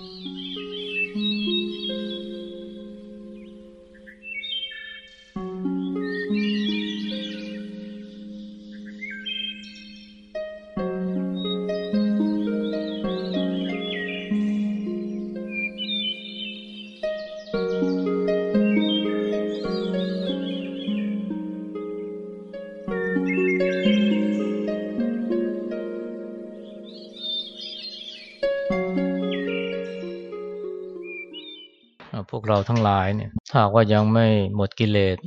พ ทั้งหลายเนี่ยถ้าว่ายังไม่หมดกิเลส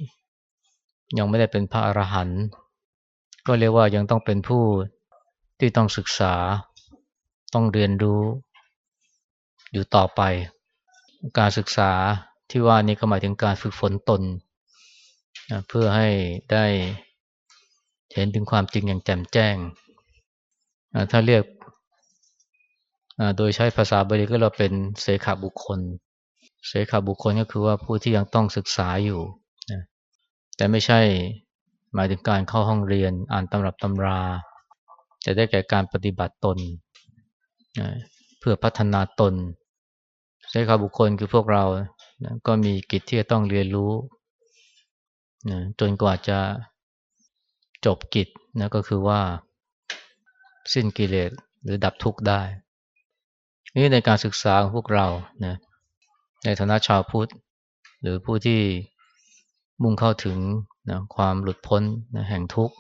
ยังไม่ได้เป็นพระอรหันต์ก็เรียกว่ายังต้องเป็นผู้ที่ต้องศึกษา ต้องเรียนรู้ อยู่ต่อไป การศึกษาที่ว่านี้ก็หมายถึงการฝึกฝนตนนะเพื่อให้ได้เห็นถึงความจริงอย่างแจ่มแจ้ง ถ้าเรียกโดยใช้ภาษาบาลีก็เราเป็นเสขาบุคคล เสขาบุคคลก็คือว่าผู้ที่ยังต้องศึกษาอยู่นะแต่ไม่ใช่หมายถึงการเข้าห้องเรียนอ่านตำรับตำรา จะได้แก่การปฏิบัติตนนะเพื่อพัฒนาตนเสขาบุคคลคือพวกเรานะก็มีกิจที่จะต้องเรียนรู้นะจนกว่าจะจบกิจนะก็คือว่า สิ้นกิเลสหรือดับทุกข์ได้ นี่ในการศึกษาของพวกเรานะ ในฐานะชาวพุทธ หรือผู้ที่มุ่งเข้าถึงนะความหลุดพ้นนะแห่งทุกข์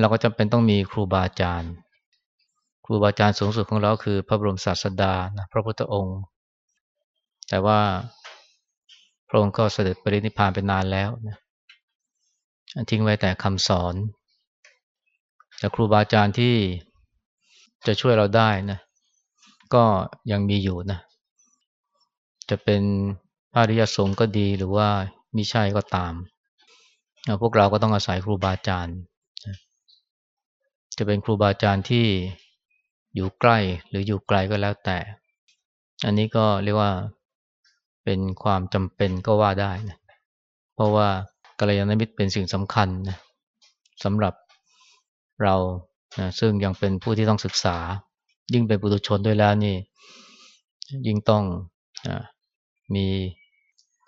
เราก็จำเป็นต้องมีครูบาอาจารย์ ครูบาอาจารย์สูงสุดของเราคือพระบรมศาสดานะพระพุทธองค์ แต่ว่าพระองค์ก็เสด็จปรินิพพานไปนานแล้วนะทิ้งไว้แต่คำสอน แต่ครูบาอาจารย์ที่จะช่วยเราได้นะก็ยังมีอยู่นะ จะเป็นพระริยสงฆ์ก็ดีหรือว่ามิใช่ก็ตาม พวกเราก็ต้องอาศัยครูบาอาจารย์ จะเป็นครูบาอาจารย์ที่อยู่ใกล้หรืออยู่ไกลก็แล้วแต่ อันนี้ก็เรียกว่าเป็นความจำเป็นก็ว่าได้นะ เพราะว่ากัลยาณมิตรเป็นสิ่งสำคัญนะสำหรับเรานะซึ่งยังเป็นผู้ที่ต้องศึกษา ยิ่งเป็นปุถุชนด้วยแล้วนี่ ยิ่งต้องมีไ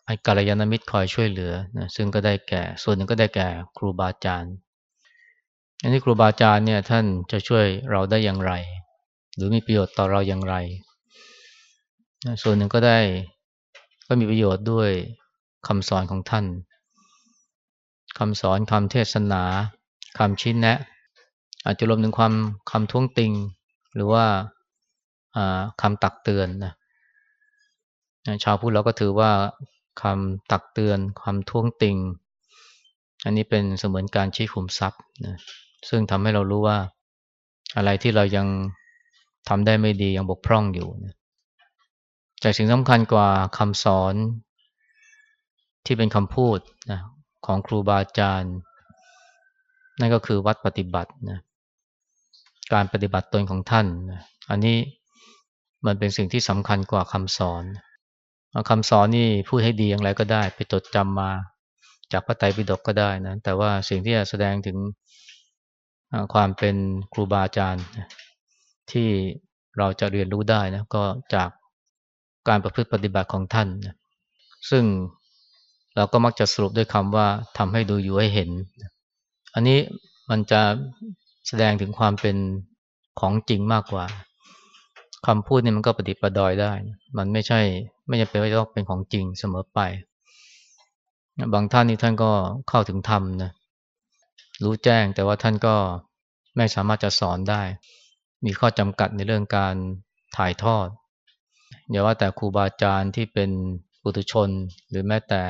อ้กัลยาณมิตรคอยช่วยเหลือนะซึ่งก็ได้แก่ ส่วนหนึ่งก็ได้แก่ครูบาอาจารย์อันนี้ครูบาอาจารย์เนี่ยท่านจะช่วยเราได้อย่างไร หรือมีประโยชน์ต่อเราอย่างไร ส่วนหนึ่งก็ได้ก็มีประโยชน์ด้วยคำสอนของท่านคำสอนคำเทศนาคำชี้แนะ อาจจะรวมถึงความคำท้วงติง หรือว่าคำตักเตือนนะ ชาวพุทธเราก็ถือว่าคำตักเตือนคำท้วงติง อันนี้เป็นเสมือนการชี้ขุมทรัพย์นะซึ่งทำให้เรารู้ว่าอะไรที่เรายังทำได้ไม่ดียังบกพร่องอยู่นะจากสิ่งสำคัญกว่าคำสอนที่เป็นคำพูดนะของครูบาอาจารย์ นั่นก็คือวัดปฏิบัตินะการปฏิบัติตนของท่านนะอันนี้มันเป็นสิ่งที่สำคัญกว่าคำสอน คำสอนนี่พูดให้ดีอย่างไรก็ได้ ไปจดจำมาจากพระไตรปิฎกก็ได้นะ แต่ว่าสิ่งที่จะแสดงถึงความเป็นครูบาอาจารย์ ที่เราจะเรียนรู้ได้นะก็จากการประพฤติปฏิบัติของท่านนะซึ่งเราก็มักจะสรุปด้วยคำว่าทำให้ดูอยู่ให้เห็น อันนี้มันจะแสดงถึงความเป็นของจริงมากกว่าคำพูดนี่มันก็ปฏิปดอยได้ มันไม่ใช่ ไม่จำเป็นว่าต้องเป็นของจริงเสมอไป บางท่านนี่ท่านก็เข้าถึงธรรมนะรู้แจ้งแต่ว่าท่านก็ไม่สามารถจะสอนได้ มีข้อจำกัดในเรื่องการถ่ายทอดอย่าว่าแต่ครูบาอาจารย์ที่เป็นปุถุชน หรือแม้แต่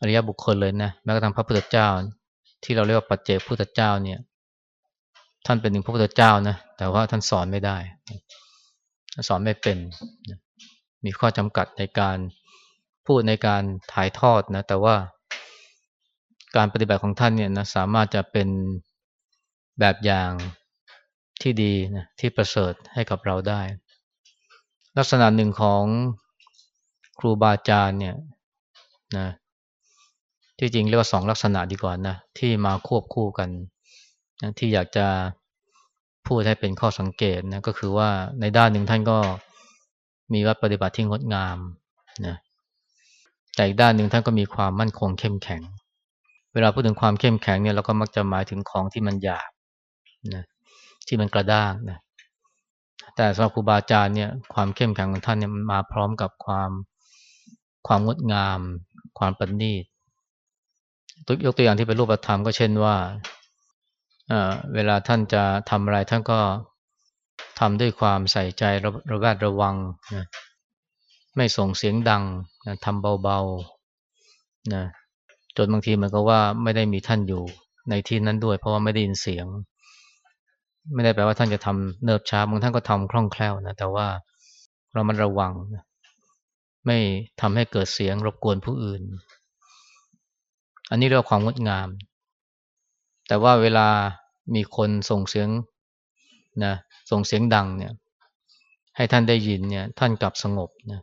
อริยบุคคลเลยนะแม้กระทั่งพระพุทธเจ้า ที่เราเรียกว่าปัจเจกพุทธเจ้าเนี่ยท่านเป็นหนึ่งพระพุทธเจ้านะแต่ว่าท่านสอนไม่ได้ สอนไม่เป็น มีข้อจำกัดในการพูดในการถ่ายทอดนะ แต่ว่าการปฏิบัติของท่านเนี่ยนะสามารถจะเป็นแบบอย่างที่ดีนะที่ประเสริฐให้กับเราได้ ลักษณะหนึ่งของครูบาอาจารย์เนี่ยนะที่จริงเรียกว่าสองลักษณะดีกว่านะที่มาควบคู่กันที่อยากจะพูดให้เป็นข้อสังเกตนะก็คือว่าในด้านหนึ่งท่านก็ มีวัดปฏิบัติที่งดงามนะแต่อีกด้านหนึ่งท่านก็มีความมั่นคงเข้มแข็ง เวลาพูดถึงความเข้มแข็งเนี่ยเราก็มักจะหมายถึงของที่มันหยาบนะที่มันกระด้างนะแต่สำหรับครูบาอาจารย์เนี่ยความเข้มแข็งของท่านเนี่ยมันมาพร้อมกับความความงดงาม ความประณีตยกตัวอย่างที่เป็นรูปธรรมก็เช่นว่าเวลาท่านจะทำอะไรท่านก็ ทำด้วยความใส่ใจระระแวดระวังนะไม่ส่งเสียงดังนะทำเบาๆนะจนบางทีมันก็ว่าไม่ได้มีท่านอยู่ในที่นั้นด้วย เพราะว่าไม่ได้ยินเสียง ไม่ได้แปลว่าท่านจะทำเนิบช้าบางท่านก็ทำคล่องแคล่วนะแต่ว่าเรามันระวังนะไม่ทำให้เกิดเสียงรบกวนผู้อื่น อันนี้เรียกว่าความงดงาม แต่ว่าเวลามีคนส่งเสียงนะ ส่งเสียงดังเนี่ย ให้ท่านได้ยินเนี่ย ท่านกลับสงบนะ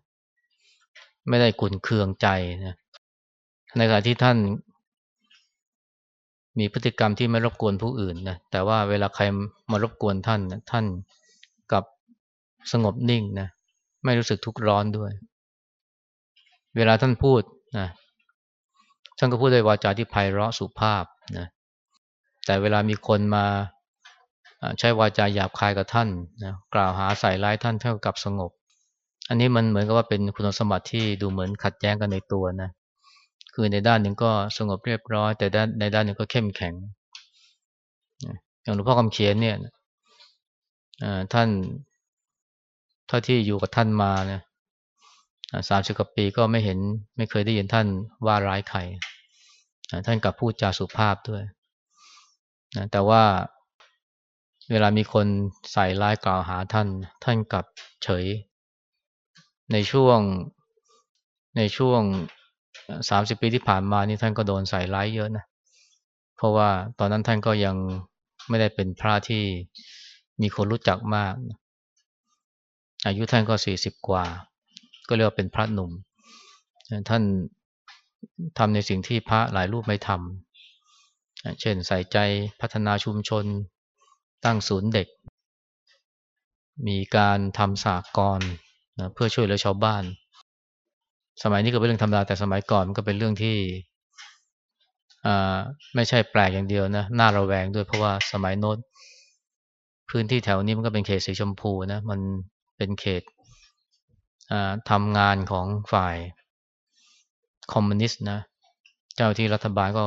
ไม่ได้กุนเคืองใจนะในขณะที่ท่าน มีพฤติกรรมที่ไม่รบกวนผู้อื่นนะแต่ว่าเวลาใครมารบกวนท่านนะท่านกลับสงบนิ่งนะไม่รู้สึกทุกข์ร้อนด้วย เวลาท่านพูดนะท่านก็พูดด้วยวาจาที่ไพเราะสุภาพนะแต่เวลามีคนมา ใช้วาจาหยาบคายกับท่านนะกล่าวหาใส่ร้ายท่านเท่ากับสงบ อันนี้มันเหมือนกับว่าเป็นคุณสมบัติที่ดูเหมือนขัดแย้งกันในตัวนะคือในด้านหนึ่งก็สงบเรียบร้อย แต่ด้านในด้านหนึ่งก็เข้มแข็งอย่างหลวงพ่อคำเขียนเนี่ยท่านเท่าที่อยู่กับท่านมาเนี่ยสามสิบกว่าปีก็ไม่เห็นไม่เคยได้ยินท่านว่าร้ายใครท่านกับพูดจาสุภาพด้วยนะแต่ว่า เวลามีคนใส่ร้ายกล่าวหาท่าน ท่านกลับเฉย ในช่วงในช่วงสามสิบปีที่ผ่านมานี่ท่านก็โดนใส่ร้ายเยอะนะ เพราะว่าตอนนั้นท่านก็ยังไม่ได้เป็นพระที่มีคนรู้จักมาก อายุท่านก็สี่สิบกว่า ก็เรียกว่าเป็นพระหนุ่ม ท่านทำในสิ่งที่พระหลายรูปไม่ทำเช่นใส่ใจพัฒนาชุมชน ตั้งศูนย์เด็ก มีการทำสากรนะเพื่อช่วยเหลือชาวบ้าน สมัยนี้ก็เป็นเรื่องธรรมดาแต่สมัยก่อนมันก็เป็นเรื่องที่ไม่ใช่แปลกอย่างเดียวนะน่าระแวงด้วยเพราะว่าสมัยโน้นพื้นที่แถวนี้มันก็เป็นเขตสีชมพูนะมันเป็นเขตทำงานของฝ่ายคอมมิวนิสต์นะเจ้าที่รัฐบาลก็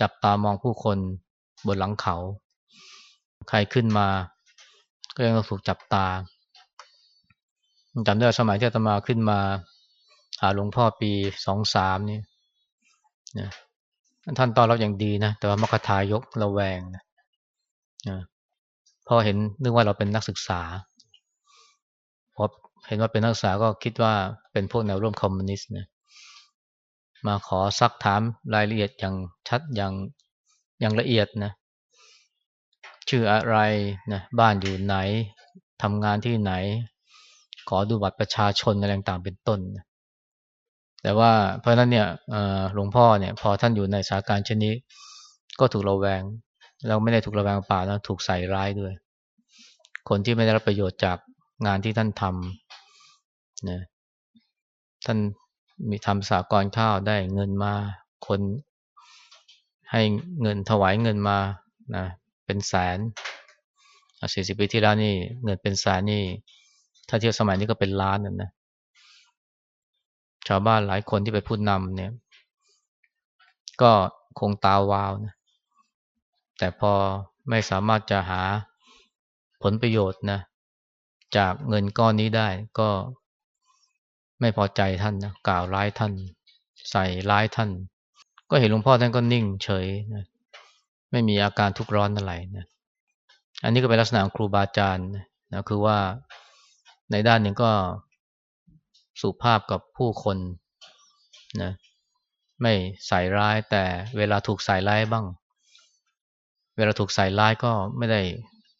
จับตามองผู้คนบนหลังเขา ใครขึ้นมา ก็ยังต้องถูกจับตาจำได้สมัยที่อาตมาขึ้นมา หาหลวงพ่อปีสองสามนี่นะท่านตอนรับอย่างดีนะ แต่ว่ามกทายกระแวงนะพอเห็นนึกว่าเราเป็นนักศึกษาพอเห็นว่าเป็นนักศึกษาก็คิดว่าเป็นพวกแนวร่วมคอมมิวนิสต์นะมาขอซักถามรายละเอียดอย่างชัดอย่างอย่างละเอียดนะ ชื่ออะไรนะบ้านอยู่ไหนทำงานที่ไหน ขอดูบัตรประชาชนอะไรต่างๆเป็นต้น แต่ว่าเพราะนั้นเนี่ยหลวงพ่อเนี่ยพอท่านอยู่ในสถานการณ์เช่นนี้ ก็ถูกระแวงแล้วไม่ได้ถูกระแวงเปล่านะถูกใส่ร้ายด้วย คนที่ไม่ได้รับประโยชน์จากงานที่ท่านทำนะท่านมีทำสากรข้าวได้เงินมา คนให้เงินถวายเงินมานะ เป็นแสนสี่สิบปีที่แล้วนี่เงินเป็นแสนนี่ ถ้าเทียบสมัยนี้ก็เป็นล้านนั่นนะชาวบ้านหลายคนที่ไปพูดนำเนี่ย ก็คงตาวาวนะแต่พอไม่สามารถจะหาผลประโยชน์นะจากเงินก้อนนี้ได้ก็ไม่พอใจท่านนะกล่าวร้ายท่าน ใส่ร้ายท่าน ก็เห็นหลวงพ่อท่านก็นิ่งเฉยนะ ไม่มีอาการทุกข์ร้อนอะไรนะอันนี้ก็เป็นลักษณะของครูบาอาจารย์นะคือว่าในด้านหนึ่งก็สุภาพกับผู้คนนะไม่ใส่ร้ายแต่เวลาถูกใส่ร้ายบ้าง เวลาถูกใส่ร้ายก็ไม่ได้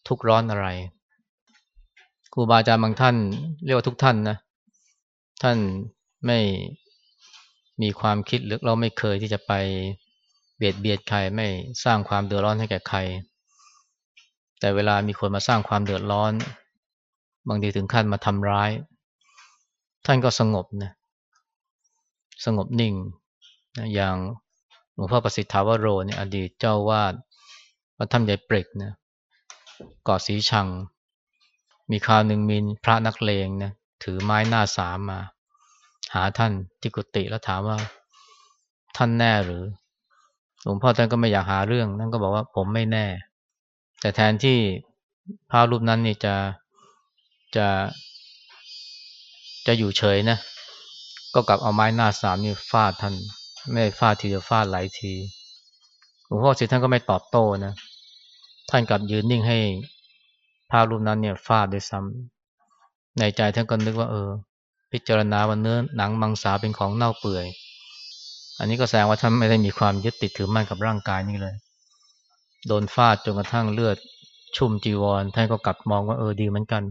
ทุกข์ร้อนอะไรครูบาอาจารย์บางท่านเรียกว่าทุกท่านนะท่านไม่มีความคิดหรือเราไม่เคยที่จะไป เบียดเบียดใครไม่สร้างความเดือดร้อนให้แก่ใคร แต่เวลามีคนมาสร้างความเดือดร้อน บางทีถึงขั้นมาทำร้าย ท่านก็สงบนะสงบนิ่งนะอย่างหลวงพ่อประสิทธาวโรเนี่ยอดีตเจ้าวาดวัดถ้ำใหญ่เปรกนะเกาะสีชัง มีคราวหนึ่งมีพระนักเลงนะถือไม้หน้าสามมา หาท่านที่กุฏิแล้วถามว่าท่านแน่หรือ หลวงพ่อท่านก็ไม่อยากหาเรื่องท่านก็บอกว่าผมไม่แน่ แต่แทนที่พระรูปนั้นนี่จะจะจะอยู่เฉยนะ ก็กลับเอาไม้หน้าสามนี่ฟาดท่าน ไม่ฟาดทีเดียวฟาดหลายทีหลวงพ่อสิท่านก็ไม่ตอบโต้นะ ท่านกลับยืนนิ่งให้พระรูปนั้นเนี่ยฟาดด้วยซ้ำในใจท่านก็นึกว่าเออ พิจารณาวันเนื้อหนังมังสาเป็นของเน่าเปื่อย อันนี้ก็แสดงว่าท่านไม่ได้มีความยึดติดถือมั่นกับร่างกายนี่เลย โดนฟาดจนกระทั่งเลือดชุ่มจีวรท่านก็กลับมองว่าเออดีเหมือนกัน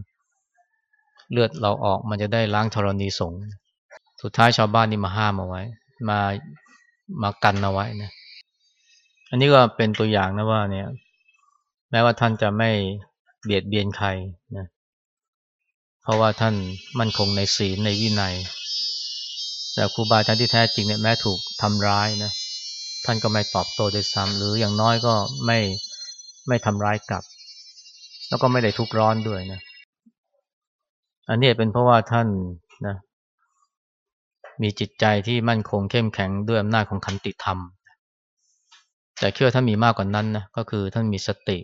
เลือดเราออกมันจะได้ล้างธรณีสงฆ์สุดท้ายชาวบ้านนี่มาห้ามเอาไว้ มามากันเอาไว้นะอันนี้ก็เป็นตัวอย่างนะว่าเนี่ย แม้ว่าท่านจะไม่เบียดเบียนใครนะเพราะว่าท่านมั่นคงในศีลในวินัย แต่ครูบาอาจารย์ที่แท้จริงเนี่ยแม้ถูกทำร้ายนะท่านก็ไม่ตอบโต้ด้วยซ้ำหรืออย่างน้อยก็ไม่ไม่ทำร้ายกลับ แล้วก็ไม่ได้ทุกร้อนด้วยนะอันนี้เป็นเพราะว่าท่านนะมีจิตใจที่มั่นคงเข้มแข็งด้วยอำนาจของขันติธรรม แต่เชื่อท่านมีมากกว่านั้นนะก็คือท่านมีสติ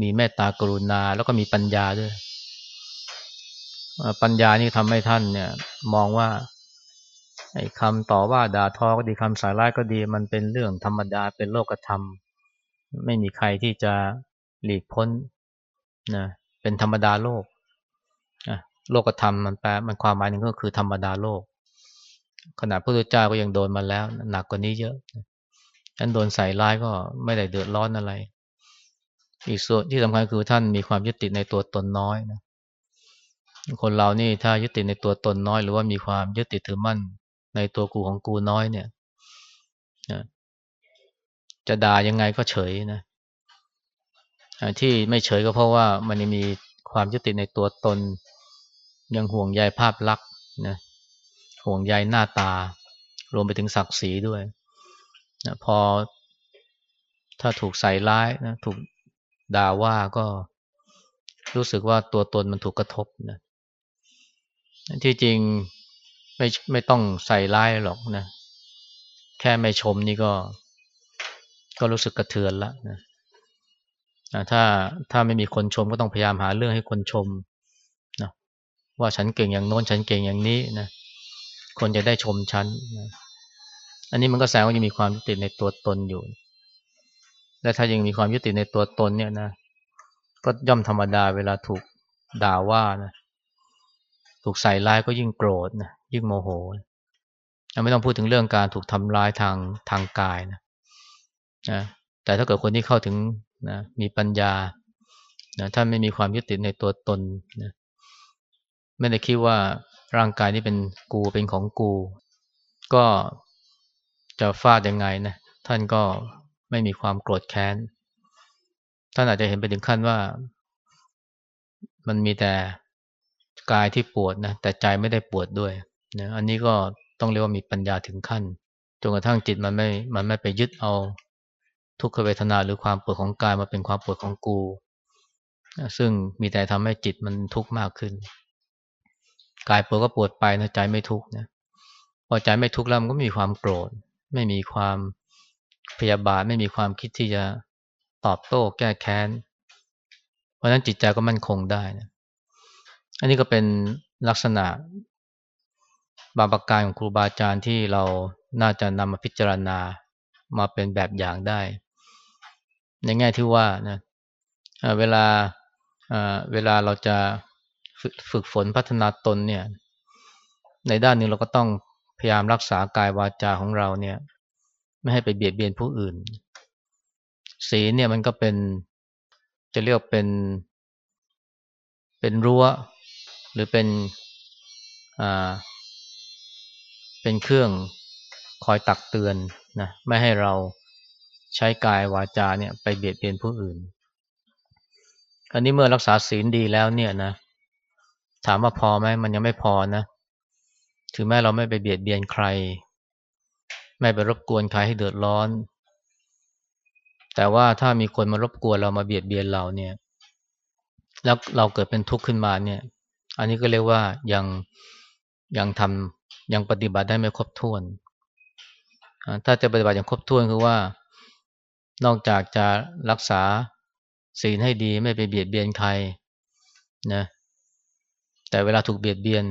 มีเมตตากรุณาแล้วก็มีปัญญาด้วย ปัญญานี่ทำให้ท่านเนี่ย มองว่า ไอ้คำต่อว่าด่าทอก็ดีคำสาร้ายก็ดีมันเป็นเรื่องธรรมดาเป็นโลกธรรม ไม่มีใครที่จะหลีกพ้นนะเป็นธรรมดาโลกโลกธรรมมันแปลมันความหมายหนึ่งก็คือธรรมดาโลกขณะพระพุทธเจ้าก็ยังโดนมาแล้ว หนักกว่านี้เยอะท่านโดนใส่ร้ายก็ไม่ได้เดือดร้อนอะไร อีกส่วนที่สำคัญคือท่านมีความยึดติดในตัวตนน้อยนะคนเรานี่ถ้ายึดติดในตัวตนน้อย หรือว่ามีความยึดติดถือมั่น ในตัวกูของกูน้อยเนี่ยจะด่ายังไงก็เฉยนะที่ไม่เฉยก็เพราะว่ามันมีความยึดติดในตัวตน ยังห่วงใยภาพลักษณ์นะห่วงใยหน้าตา รวมไปถึงศักดิ์ศรีด้วยนะพอถ้าถูกใส่ร้ายนะถูกด่าว่าก็รู้สึกว่าตัวตนมันถูกกระทบนะที่จริง ไม่ไม่ต้องใส่ร้ายหรอกนะ แค่ไม่ชมนี่ก็ ก็รู้สึกกระเทือนละนะถ้าถ้าไม่มีคนชมก็ต้องพยายามหาเรื่องให้คนชมนะว่าฉันเก่งอย่างโน้นฉันเก่งอย่างนี้นะคนจะได้ชมฉันนะอันนี้มันก็แสดงว่ายังมีความยึดติดในตัวตนอยู่ และถ้ายังมีความยึดติดในตัวตนเนี่ยนะ ก็ย่อมธรรมดาเวลาถูกด่าว่านะ ถูกใส่ร้ายก็ยิ่งโกรธนะ ยิ่งโมโหไม่ต้องพูดถึงเรื่องการถูกทำร้ายทางทางกายนะนะแต่ถ้าเกิดคนที่เข้าถึงนะมีปัญญานะถ้าไม่มีความยึดติดในตัวตนนะไม่ได้คิดว่าร่างกายนี้เป็นกูเป็นของกู ก็จะฟาดยังไงนะท่านก็ไม่มีความโกรธแค้น ท่านอาจจะเห็นไปถึงขั้นว่า มันมีแต่กายที่ปวดนะแต่ใจไม่ได้ปวดด้วย นะอันนี้ก็ต้องเรียกว่ามีปัญญาถึงขั้นจนกระทั่งจิตมันไม่ มันไม่ไปยึดเอาทุกขเวทนาหรือความปวดของกายมาเป็นความปวดของกู ซึ่งมีแต่ทำให้จิตมันทุกข์มากขึ้น กายปวดก็ปวดไปนะใจไม่ทุกข์นะพอใจไม่ทุกข์แล้วมันก็มีความโกรธ ไม่มีความพยาบาทไม่มีความคิดที่จะตอบโต้แก้แค้น เพราะฉะนั้นจิตใจก็มั่นคงได้นะอันนี้ก็เป็นลักษณะ บางประการของครูบาอาจารย์ที่เราน่าจะนำมาพิจารณามาเป็นแบบอย่างได้ ในแง่ที่ว่านะเวลาเวลาเราจะฝึกฝนพัฒนาตนเนี่ย ในด้านหนึ่งเราก็ต้องพยายามรักษากายวาจาของเราเนี่ย ไม่ให้ไปเบียดเบียนผู้อื่น ศีลเนี่ยมันก็เป็นจะเรียกเป็นเป็นรั้ว หรือเป็นอ่า เป็นเครื่องคอยตักเตือนนะไม่ให้เราใช้กายวาจาเนี่ยไปเบียดเบียนผู้อื่น อันนี้เมื่อรักษาศีลดีแล้วเนี่ยนะ ถามว่าพอไหมมันยังไม่พอนะ ถึงแม้เราไม่ไปเบียดเบียนใคร ไม่ไปรบกวนใครให้เดือดร้อน แต่ว่าถ้ามีคนมารบกวนเรามาเบียดเบียนเราเนี่ย แล้วเราเกิดเป็นทุกข์ขึ้นมาเนี่ย อันนี้ก็เรียกว่ายังยังทำ ยังปฏิบัติได้ไม่ครบถ้วน ถ้าจะปฏิบัติอย่างครบถ้วนคือว่า นอกจากจะรักษาศีลให้ดีไม่ไปเบียดเบียนใครนะแต่เวลาถูกเบียดเบียน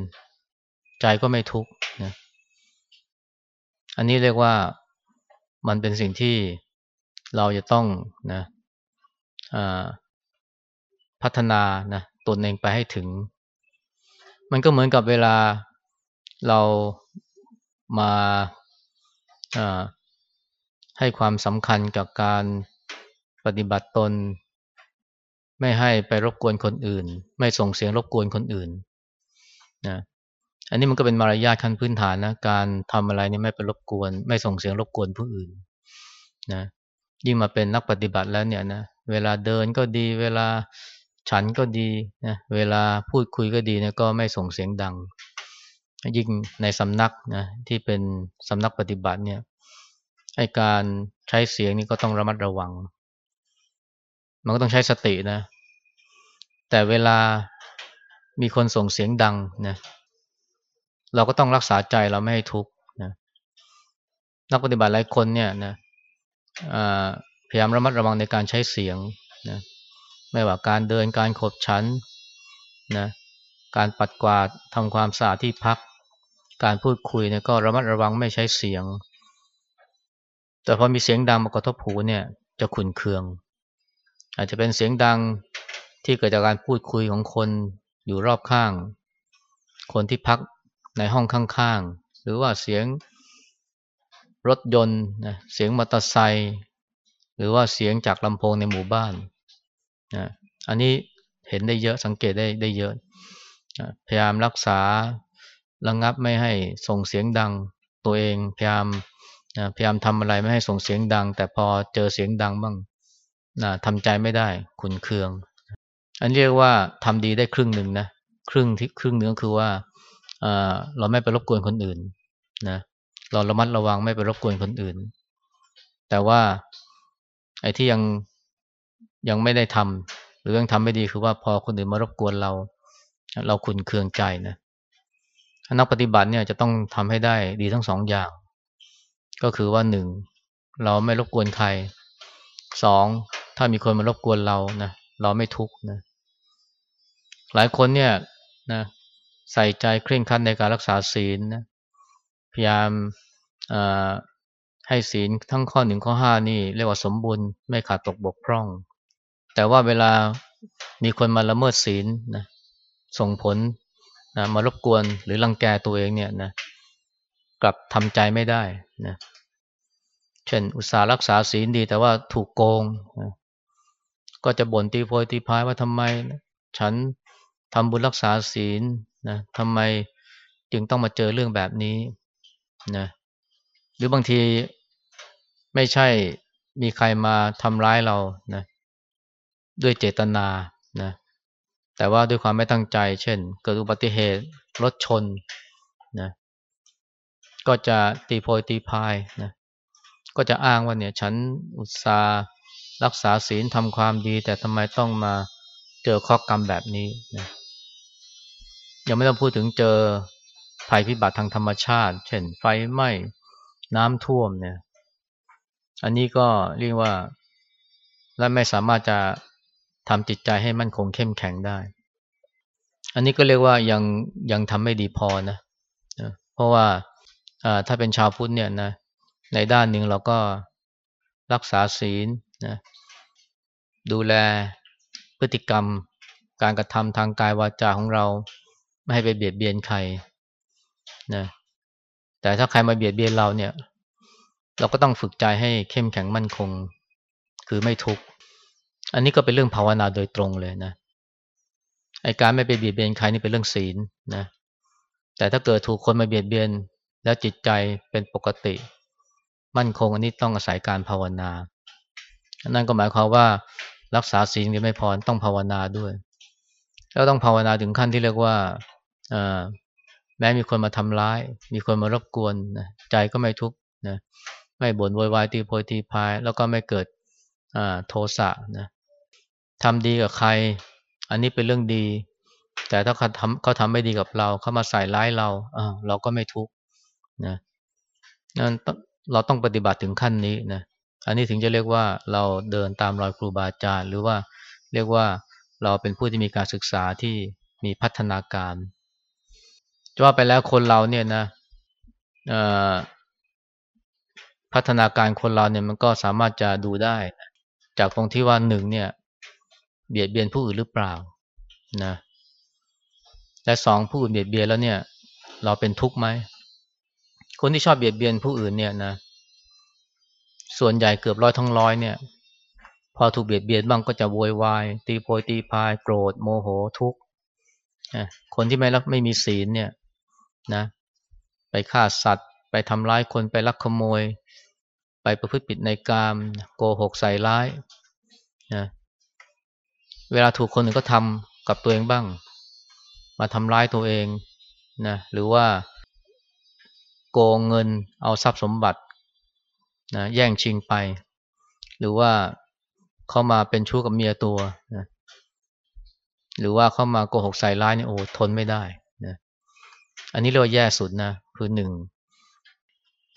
ใจก็ไม่ทุกข์นะอันนี้เรียกว่ามันเป็นสิ่งที่เราจะต้องนะพัฒนานะตนเองไปให้ถึง มันก็เหมือนกับเวลา เรามาให้ความสำคัญกับการปฏิบัติตน ไม่ให้ไปรบกวนคนอื่น ไม่ส่งเสียงรบกวนคนอื่นนะอันนี้มันก็เป็นมารยาทขั้นพื้นฐานนะการทำอะไรนี่ไม่ไปรบกวน ไม่ส่งเสียงรบกวนผู้อื่นนะยิ่งมาเป็นนักปฏิบัติแล้วเนี่ยนะเวลาเดินก็ดี เวลาฉันก็ดีนะเวลาพูดคุยก็ดีนะก็ไม่ส่งเสียงดัง ยิ่งในสำนักนะที่เป็นสำนักปฏิบัติเนี่ยให้การใช้เสียงนี่ก็ต้องระมัดระวัง มันก็ต้องใช้สตินะ แต่เวลามีคนส่งเสียงดังนะเราก็ต้องรักษาใจเราไม่ให้ทุกข์นะนักปฏิบัติหลายคนเนี่ยนะพยายามระมัดระวังในการใช้เสียงนะไม่ว่าการเดินการขบฉันนะการปัดกวาดทำความสะอาดที่พัก การพูดคุยเนี่ยก็ระมัดระวังไม่ใช้เสียง แต่พอมีเสียงดังมากระทบหูเนี่ยจะขุนเคือง อาจจะเป็นเสียงดังที่เกิดจากการพูดคุยของคนอยู่รอบข้าง คนที่พักในห้องข้างๆ หรือว่าเสียงรถยนต์นะเสียงมอเตอร์ไซค์หรือว่าเสียงจากลำโพงในหมู่บ้านนะอันนี้เห็นได้เยอะสังเกตได้ได้เยอะนะพยายามรักษา ระงับไม่ให้ส่งเสียงดัง ตัวเองพยายามนะพยายามทำอะไรไม่ให้ส่งเสียงดัง แต่พอเจอเสียงดังบ้างนะทำใจไม่ได้ขุนเคือง อันเรียกว่าทำดีได้ครึ่งหนึ่งนะครึ่งที่ครึ่งหนึ่งคือว่าเราไม่ไปรบกวนคนอื่นนะเราระมัดระวังไม่ไปรบกวนคนอื่น แต่ว่าไอ้ที่ยังยังไม่ได้ทำหรือยังทำไม่ดีคือว่าพอคนอื่นมารบกวนเรา เราขุนเคืองใจนะ นักปฏิบัติเนี่ยจะต้องทำให้ได้ดีทั้งสองอย่าง ก็คือว่าหนึ่งเราไม่รบกวนใครสองถ้ามีคนมารบกวนเรานะเราไม่ทุกข์นะหลายคนเนี่ยนะใส่ใจเคร่งครัดในการรักษาศีลนะพยายามให้ศีลทั้งข้อหนึ่งข้อห้านี่เรียกว่าสมบูรณ์ไม่ขาดตกบกพร่อง แต่ว่าเวลามีคนมาละเมิดศีลนะส่งผล นะมารบกวนหรือรังแกตัวเองเนี่ยนะกลับทำใจไม่ได้นะเช่นอุตสาห์รักษาศีลดี แต่ว่าถูกโกงนะก็จะบ่นตีโพยตีพายว่าทำไม ฉันทำบุญรักษาศีลนะทำไมจึงต้องมาเจอเรื่องแบบนี้นะหรือบางทีไม่ใช่มีใครมาทำร้ายเรานะด้วยเจตนา แต่ว่าด้วยความไม่ตั้งใจ เช่น เกิดอุบัติเหตุรถชนนะก็จะตีโพยตีพายนะก็จะอ้างว่าเนี่ยฉันอุตส่าห์รักษาศีลทำความดี แต่ทำไมต้องมาเจอข้อกรรมแบบนี้นะยังไม่ต้องพูดถึงเจอภัยพิบัติทางธรรมชาติ เช่น ไฟไหม้น้ำท่วมเนี่ย อันนี้ก็เรียกว่า และไม่สามารถจะ ทำจิตใจให้มั่นคงเข้มแข็งได้ อันนี้ก็เรียกว่ายังยังทำไม่ดีพอนะเพราะว่าถ้าเป็นชาวพุทธเนี่ยนะในด้านหนึ่งเราก็รักษาศีลนะดูแลพฤติกรรมการกระทำทางกายวาจาของเรา ไม่ให้ไปเบียดเบียนใครนะแต่ถ้าใครมาเบียดเบียนเราเนี่ย เราก็ต้องฝึกใจให้เข้มแข็งมั่นคง คือไม่ทุกข์ อันนี้ก็เป็นเรื่องภาวนาโดยตรงเลยนะไอการไม่ไปเบียดเบียนใครนี่เป็นเรื่องศีลนะแต่ถ้าเกิดถูกคนมาเบียดเบียน แล้วจิตใจเป็นปกติ มั่นคงอันนี้ต้องอาศัยการภาวนา นั่นก็หมายความว่ารักษาศีลก็ไม่พอต้องภาวนาด้วย แล้วต้องภาวนาถึงขั้นที่เรียกว่าแม้มีคนมาทำร้าย มีคนมารบกวนนะใจก็ไม่ทุกข์นะไม่บ่นโวยวายตีโพยตีพาย แล้วก็ไม่เกิดโทสะนะ ทำดีกับใคร อันนี้เป็นเรื่องดี แต่ถ้าเขาทำเขาทำไม่ดีกับเราเขามาใส่ร้ายเราเเราก็ไม่ทุกข์นะนั่นเราต้องปฏิบัติถึงขั้นนี้นะอันนี้ถึงจะเรียกว่าเราเดินตามรอยครูบาอาจารย์หรือว่าเรียกว่าเราเป็นผู้ที่มีการศึกษาที่มีพัฒนาการจะว่าไปแล้วคนเราเนี่ยนะพัฒนาการคนเราเนี่ยมันก็สามารถจะดูได้ จากตรงที่ว่าหนึ่งเนี่ย เบียดเบียนผู้อื่นหรือเปล่านะและสองผู้อื่นเบียดเบียนแล้วเนี่ย เราเป็นทุกข์ไหมคนที่ชอบเบียดเบียนผู้อื่นเนี่ยนะ ส่วนใหญ่เกือบร้อยทั้งร้อยเนี่ย พอถูกเบียดเบียนบ้างก็จะโวยวายตีโพยตีพายโกรธโมโหทุกข์คนที่ไม่รับไม่มีศีลเนี่ยนะ ไปฆ่าสัตว์ ไปทำร้ายคนไปลักขโมย ไปประพฤติผิดในกามโกหกใส่ร้ายนะ เวลาถูกคนอื่นก็ทำกับตัวเองบ้าง มาทำร้ายตัวเองนะหรือว่าโกงเงินเอาทรัพย์สมบัตินะแย่งชิงไป หรือว่าเข้ามาเป็นชู้กับเมียตัวนะหรือว่าเข้ามาโกหกใส่ร้ายเนี่ยโอ้ทนไม่ได้นะอันนี้เรียกว่าแย่สุดนะคือหนึ่ง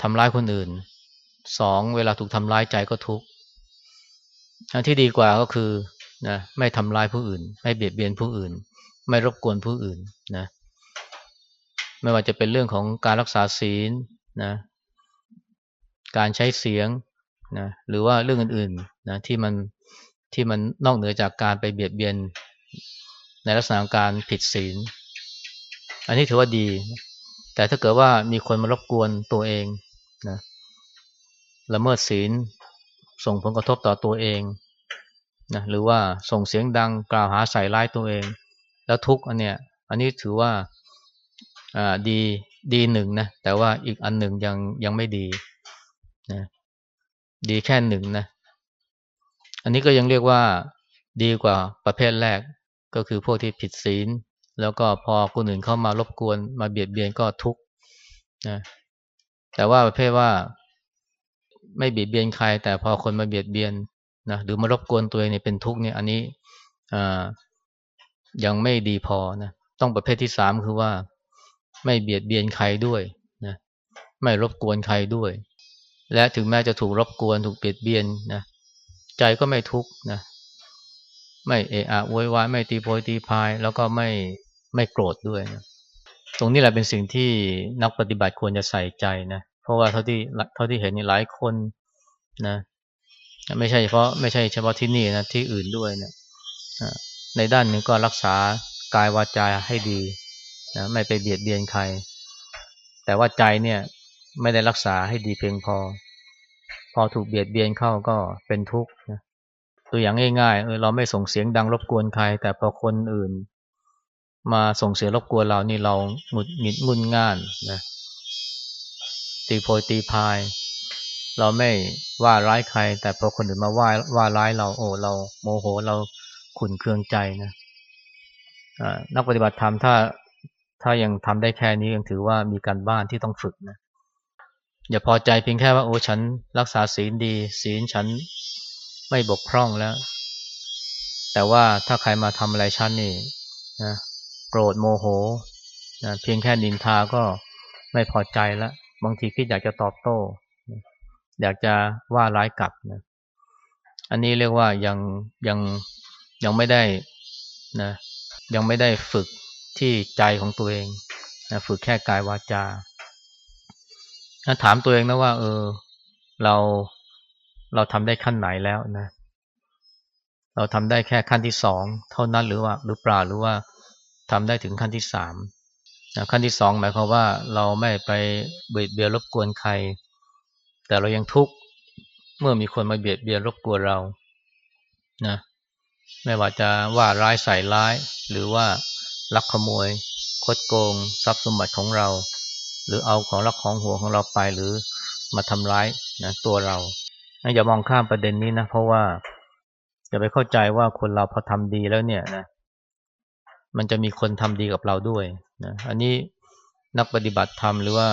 ทำร้ายคนอื่นสองเวลาถูกทำร้ายใจก็ทุกข์อันที่ดีกว่าก็คือ นะไม่ทำร้ายผู้อื่น ไม่เบียดเบียนผู้อื่น ไม่รบกวนผู้อื่นนะไม่ว่าจะเป็นเรื่องของการรักษาศีลนะการใช้เสียงนะหรือว่าเรื่องอื่นๆนะที่มันที่มันนอกเหนือจากการไปเบียดเบียน ในลักษณะการผิดศีล อันนี้ถือว่าดี แต่ถ้าเกิดว่ามีคนมารบกวนตัวเองนะละเมิดศีลส่งผลกระทบต่อตัวเอง นะหรือว่าส่งเสียงดังกล่าวหาใส่ร้ายตัวเอง แล้วทุกอันเนี้ยอันนี้ถือว่าอ่าดีดีหนึ่งนะแต่ว่าอีกอันหนึ่งยังยังไม่ดีนะดีแค่หนึ่งนะอันนี้ก็ยังเรียกว่าดีกว่าประเภทแรกก็คือพวกที่ผิดศีล แล้วก็พอคนอื่นเข้ามารบกวนมาเบียดเบียนก็ทุกข์นะแต่ว่าประเภทว่าไม่เบียดเบียนใคร แต่พอคนมาเบียดเบียน นะหรือมารบกวนตัวเองเนี่ยเป็นทุกข์เนี่ยอันนี้ยังไม่ดีพอนะต้องประเภทที่สามคือว่าไม่เบียดเบียนใครด้วยนะไม่รบกวนใครด้วย และถึงแม้จะถูกรบกวนถูกเบียดเบียนนะใจก็ไม่ทุกข์นะไม่เอะอะโวยวายไม่ตีโพยตีพาย แล้วก็ไม่ไม่โกรธด้วยนะตรงนี้แหละเป็นสิ่งที่นักปฏิบัติควรจะใส่ใจนะเพราะว่าเท่าที่เท่าที่เห็นนี่หลายคนนะ ไม่ใช่เฉพาะไม่ใช่เฉพาะที่นี่นะที่อื่นด้วยเนะในด้านหนึ่งก็รักษากายวาจาให้ดีนะไม่ไปเบียดเบียนใคร แต่ว่าใจเนี่ยไม่ได้รักษาให้ดีเพียงพอ พอถูกเบียดเบียนเข้าก็เป็นทุกข์นะตัวอย่างง่ายๆเออเราไม่ส่งเสียงดังรบกวนใคร แต่พอคนอื่น มาส่งเสียงรบกวนเรานี่เราหงุดหงิดงุนง่านนะตีโพยตีพาย เราไม่ว่าร้ายใคร แต่พอคนอื่นมาว่าว่าร้ายเราโอ้เราโมโหเราขุนเคืองใจนะนักปฏิบัติธรรมถ้าถ้ายังทำได้แค่นี้ยังถือว่ามีการบ้านที่ต้องฝึกนะอย่าพอใจเพียงแค่ว่าโอ้ฉันรักษาศีลดี ศีลฉันไม่บกพร่องแล้ว แต่ว่าถ้าใครมาทำอะไรฉันนี่นะโกรธโมโหนะเพียงแค่นินทาก็ไม่พอใจแล้วบางทีคิดอยากจะตอบโต้ อยากจะว่าร้ายกลับนะอันนี้เรียกว่ายังยังยังไม่ได้นะยังไม่ได้ฝึกที่ใจของตัวเองนะฝึกแค่กายวาจาถามตัวเองนะว่า เออ เราเราทำได้ขั้นไหนแล้วนะ เราทำได้แค่ขั้นที่สองเท่านั้นหรือว่า หรือเปล่าหรือว่าทำได้ถึงขั้นที่สามนะขั้นที่สองหมายความว่าเราไม่ไปเบียดเบียนรบกวนใคร แต่เรายังทุกข์เมื่อมีคนมาเบียดเบียนรบกวนเรานะไม่ว่าจะว่าร้ายใส่ร้าย หรือว่าลักขโมย คดโกง ทรัพย์สมบัติของเรา หรือเอาของรักของหัวของเราไปหรือมาทำร้ายนะตัวเราอย่ามองข้ามประเด็นนี้นะ เพราะว่าอย่าไปเข้าใจว่าคนเราพอทำดีแล้วเนี่ยนะมันจะมีคนทำดีกับเราด้วยนะอันนี้นักปฏิบัติธรรมหรือว่า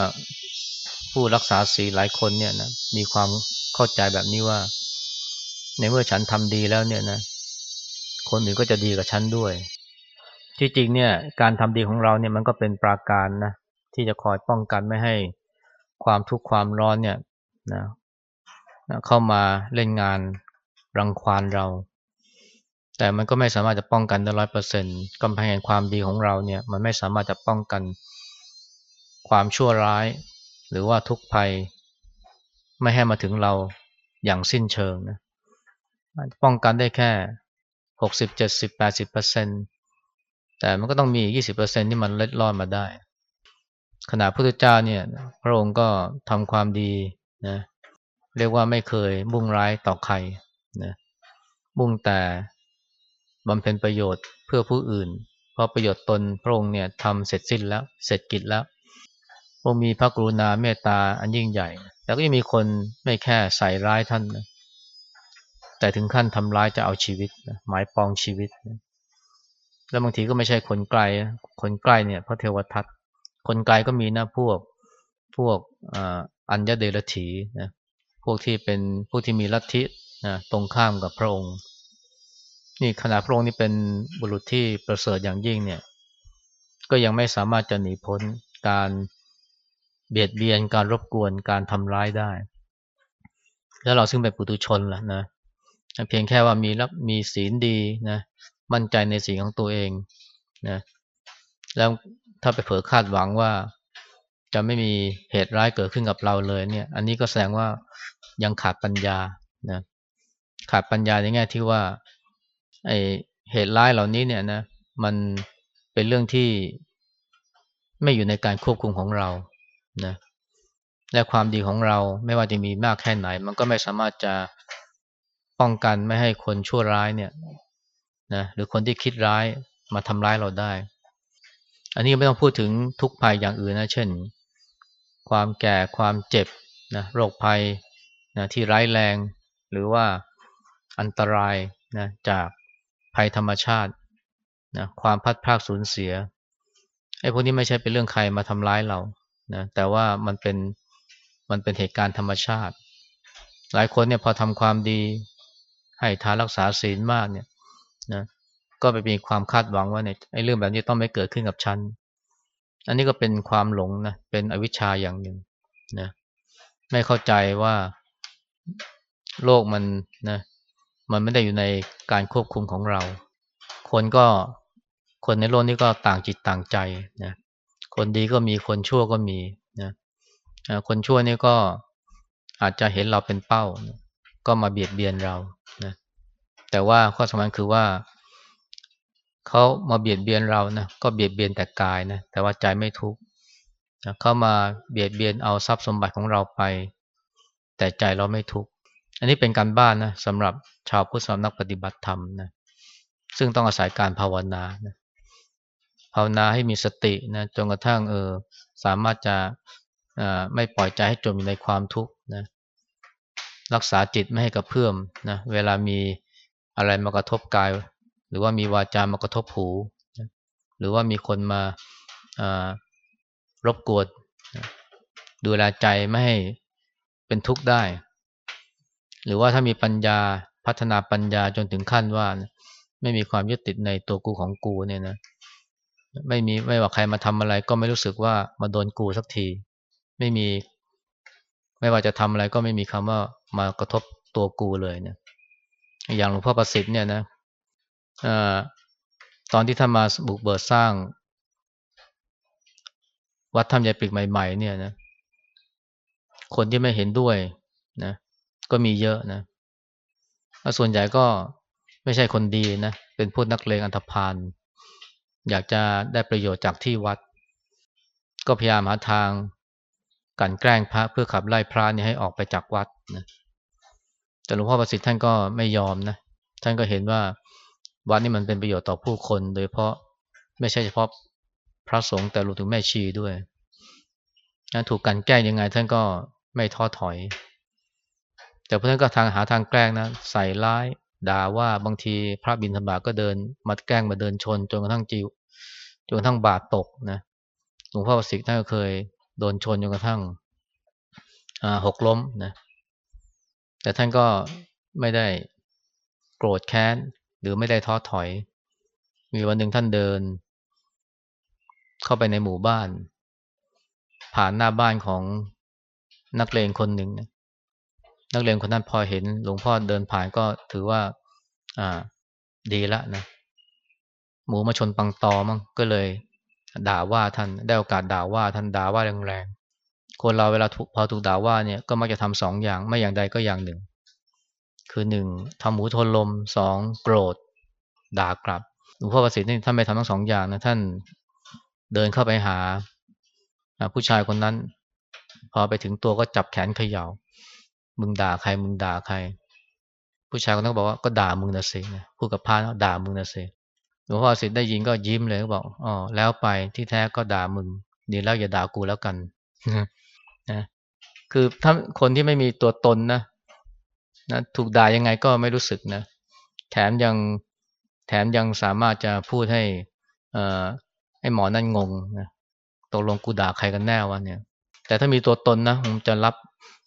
ผู้รักษาศีลหลายคนเนี่ยนะมีความเข้าใจแบบนี้ว่า ในเมื่อฉันทำดีแล้วเนี่ยนะคนอื่นก็จะดีกับฉันด้วย ที่จริงเนี่ยการทำดีของเราเนี่ยมันก็เป็นปราการนะที่จะคอยป้องกันไม่ให้ความทุกข์ความร้อนเนี่ยนะเข้ามาเล่นงานรังควานเรา แต่มันก็ไม่สามารถจะป้องกันได้ร้อยเปอร์เซ็นต์กำแพงแห่งความดีของเราเนี่ย มันไม่สามารถจะป้องกันความชั่วร้าย หรือว่าทุกภัยไม่ให้มาถึงเราอย่างสิ้นเชิงนะป้องกันได้แค่หกสิบเจ็ดสิบแปดสิบเปอร์เซ็นตแต่มันก็ต้องมียี่สิบเปอร์เซ็นที่มันเล็ดลอดมาได้ ขณะพระพุทธเจ้าเนี่ย พระองค์ก็ทำความดีนะเรียกว่าไม่เคยมุ่งร้ายต่อใครนะมุ่งแต่บำเพ็ญประโยชน์เพื่อผู้อื่น เพราะประโยชน์ตนพระองค์เนี่ยทำเสร็จสิ้นแล้ว เสร็จกิจแล้ว พระมีพระกรุณาเมตตาอันยิ่งใหญ่ แต่ก็ยังมีคนไม่แค่ใส่ร้ายท่านนะแต่ถึงขั้นทำร้ายจะเอาชีวิตนะหมายปองชีวิตนะแล้วบางทีก็ไม่ใช่คนไกล คนใกล้เนี่ยพระเทวทัตคนไกลก็มีนะพวกพวกอัญญเดรถีนะพวกที่เป็นพวกที่มีลัทธินะตรงข้ามกับพระองค์ นี่ขณะพระองค์นี่เป็นบุรุษที่ประเสริฐอย่างยิ่งเนี่ย ก็ยังไม่สามารถจะหนีพ้นการ เบียดเบียนการรบกวนการทำร้ายได้ แล้วเราซึ่งเป็นปุถุชนล่ะนะเพียงแค่ว่ามีรับมีศีลดีนะมั่นใจในสิ่งของตัวเองนะแล้วถ้าไปเผลอคาดหวังว่าจะไม่มีเหตุร้ายเกิดขึ้นกับเราเลยเนี่ย อันนี้ก็แสดงว่ายังขาดปัญญานะขาดปัญญาในแง่ที่ว่าไอเหตุร้ายเหล่านี้เนี่ยนะมันเป็นเรื่องที่ไม่อยู่ในการควบคุมของเรา นะและความดีของเราไม่ว่าจะมีมากแค่ไหน มันก็ไม่สามารถจะป้องกันไม่ให้คนชั่วร้ายเนี่ยนะหรือคนที่คิดร้ายมาทำร้ายเราได้ อันนี้ไม่ต้องพูดถึงทุกภัยอย่างอื่นนะ เช่น ความแก่ความเจ็บนะโรคภัยนะที่ร้ายแรง หรือว่าอันตรายนะจากภัยธรรมชาตินะความพัดพาดสูญเสียไอ้พวกนี้ไม่ใช่เป็นเรื่องใครมาทำร้ายเรา นะแต่ว่ามันเป็นมันเป็นเหตุการณ์ธรรมชาติ หลายคนเนี่ยพอทำความดี ให้ทานรักษาศีลมากเนี่ยนะก็ไปมีความคาดหวังว่าเนี่ยไอ้เรื่องแบบนี้ต้องไม่เกิดขึ้นกับฉันอันนี้ก็เป็นความหลงนะเป็นอวิชชาอย่างหนึ่งนะไม่เข้าใจว่าโลกมันนะมันไม่ได้อยู่ในการควบคุมของเรา คนก็คนในโลกนี้ก็ต่างจิตต่างใจนะ คนดีก็มีคนชั่วก็มีนะคนชั่วนี่ก็อาจจะเห็นเราเป็นเป้า ก็มาเบียดเบียนเรานะแต่ว่าข้อสำคัญคือว่าเขามาเบียดเบียนเรานะก็เบียดเบียนแต่กายนะแต่ว่าใจไม่ทุกข์เขามาเบียดเบียนเอาทรัพย์สมบัติของเราไป แต่ใจเราไม่ทุกข์อันนี้เป็นการบ้านนะสำหรับชาวพุทธสำนักปฏิบัติธรรมนะซึ่งต้องอาศัยการภาวนานะ ภาวนาให้มีสตินะจนกระทั่งเออสามารถจะไม่ปล่อยใจให้จมอยู่ในความทุกข์นะรักษาจิตไม่ให้กระเพื่อมนะเวลามีอะไรมากระทบกาย หรือว่ามีวาจามากระทบหูหรือว่ามีคนมารบกวนดูแลใจไม่ให้เป็นทุกข์ได้ หรือว่าถ้ามีปัญญาพัฒนาปัญญาจนถึงขั้นว่า ไม่มีความยึดติดในตัวกูของกูเนี่ยนะ ไม่มีไม่ว่าใครมาทำอะไร ก็ไม่รู้สึกว่ามาโดนกูสักที ไม่มี ไม่ว่าจะทำอะไรก็ไม่มีคำว่ามากระทบตัวกูเลยเนี่ย อย่างหลวงพ่อประสิทธิ์เนี่ยนะอตอนที่ท่านมาบุกเบิดสร้าง วัดธรรมยายปิกใหม่ ๆ เนี่ยนะ คนที่ไม่เห็นด้วยนะ ก็มีเยอะนะส่วนใหญ่ก็ไม่ใช่คนดีนะ เป็นพวกนักเลงอันธพาล อยากจะได้ประโยชน์จากที่วัด ก็พยายามหาทางกันแกล้งพระเพื่อขับไล่พระนี่ให้ออกไปจากวัดนะแต่หลวงพ่อประสิทธิ์ท่านก็ไม่ยอมนะท่านก็เห็นว่าวัดนี่มันเป็นประโยชน์ต่อผู้คน โดยเพราะไม่ใช่เฉพาะพระสงฆ์แต่รวมถึงแม่ชีด้วยนะถูกกันแกล้งยังไง ท่านก็ไม่ท้อถอย แต่พระท่านก็ทางหาทางแกล้งนะใส่ร้าย ด่าว่าบางทีพระบิณฑบาตก็เดินมาแกล้งมาเดินชนจนกระทั่งจิวจนกระทั่งบาดตกนะหลวงพ่อประสิทธิ์ท่านก็เคยโดนชนจนกระทั่งหกล้มนะแต่ท่านก็ไม่ได้โกรธแค้นหรือไม่ได้ท้อถอย มีวันหนึ่งท่านเดิน เข้าไปในหมู่บ้าน ผ่านหน้าบ้านของนักเลงคนหนึ่งนะ นักเรียนคนนั้นพอเห็นหลวงพ่อเดินผ่านก็ถือว่าอ่าดีละนะ หมูมาชนปังตอมั้งก็เลย ด่าว่าท่านได้โอกาสด่าว่าท่านด่าว่าแรงๆคนเราเวลาพอถูกด่าว่าเนี่ยก็มักจะทำสองอย่างไม่อย่างใดก็อย่างหนึ่ง คือหนึ่งทำหมูทนลมสองโกรธ ด่ากลับหลวงพ่อประสิทธิ์นี่ท่านไม่ทำทั้งสองอย่างนะท่านเดินเข้าไปหาผู้ชายคนนั้น พอไปถึงตัวก็จับแขนเขยา่า มึงด่าใคร มึงด่าใคร ผู้ชายคนนั้นบอกว่าก็ด่ามึงนะสิพูดกับพระแล้วด่ามึงนะสิหลวงพ่อสิทธิ์ได้ยินก็ยิ้มเลยก็บอกอ๋อแล้วไปที่แท้ก็ด่ามึงดีแล้วอย่าด่ากูแล้วกันนะคือถ้าคนที่ไม่มีตัวตนนะนะถูกด่ายังไงก็ไม่รู้สึกนะ แถมยังแถมยังสามารถจะพูดให้เอ่อให้หมอนั่นงงนะตกลงกูด่าใครกันแน่วะเนี่ย แต่ถ้ามีตัวตนนะผมจะรับ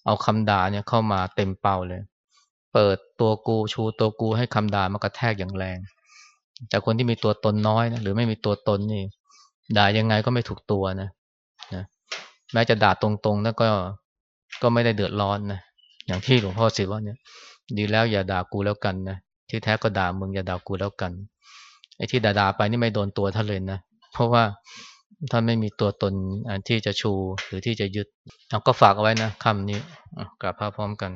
เอาคำด่าเนี่ยเข้ามาเต็มเป่าเลย เปิดตัวกูชูตัวกูให้คำด่ามากระแทกอย่างแรง แต่คนที่มีตัวตนน้อยนะหรือไม่มีตัวตนนี่ด่ายังไงก็ไม่ถูกตัวนะนะแม้จะด่าตรงๆแล้วก็ก็ไม่ได้เดือดร้อนนะอย่างที่หลวงพ่อสิว่าเนี่ย ดีแล้วอย่าด่ากูแล้วกันนะที่แท้ก็ด่ามึงอย่าด่ากูแล้วกันไอ้ที่ด่าๆไปนี่ไม่โดนตัวท่านเลยนะเพราะว่า ท่านไม่มีตัวตนที่จะชูหรือที่จะยึดเราก็ฝากเอาไว้นะคำนี้กลับพาพร้อมกัน